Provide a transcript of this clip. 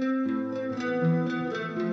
Música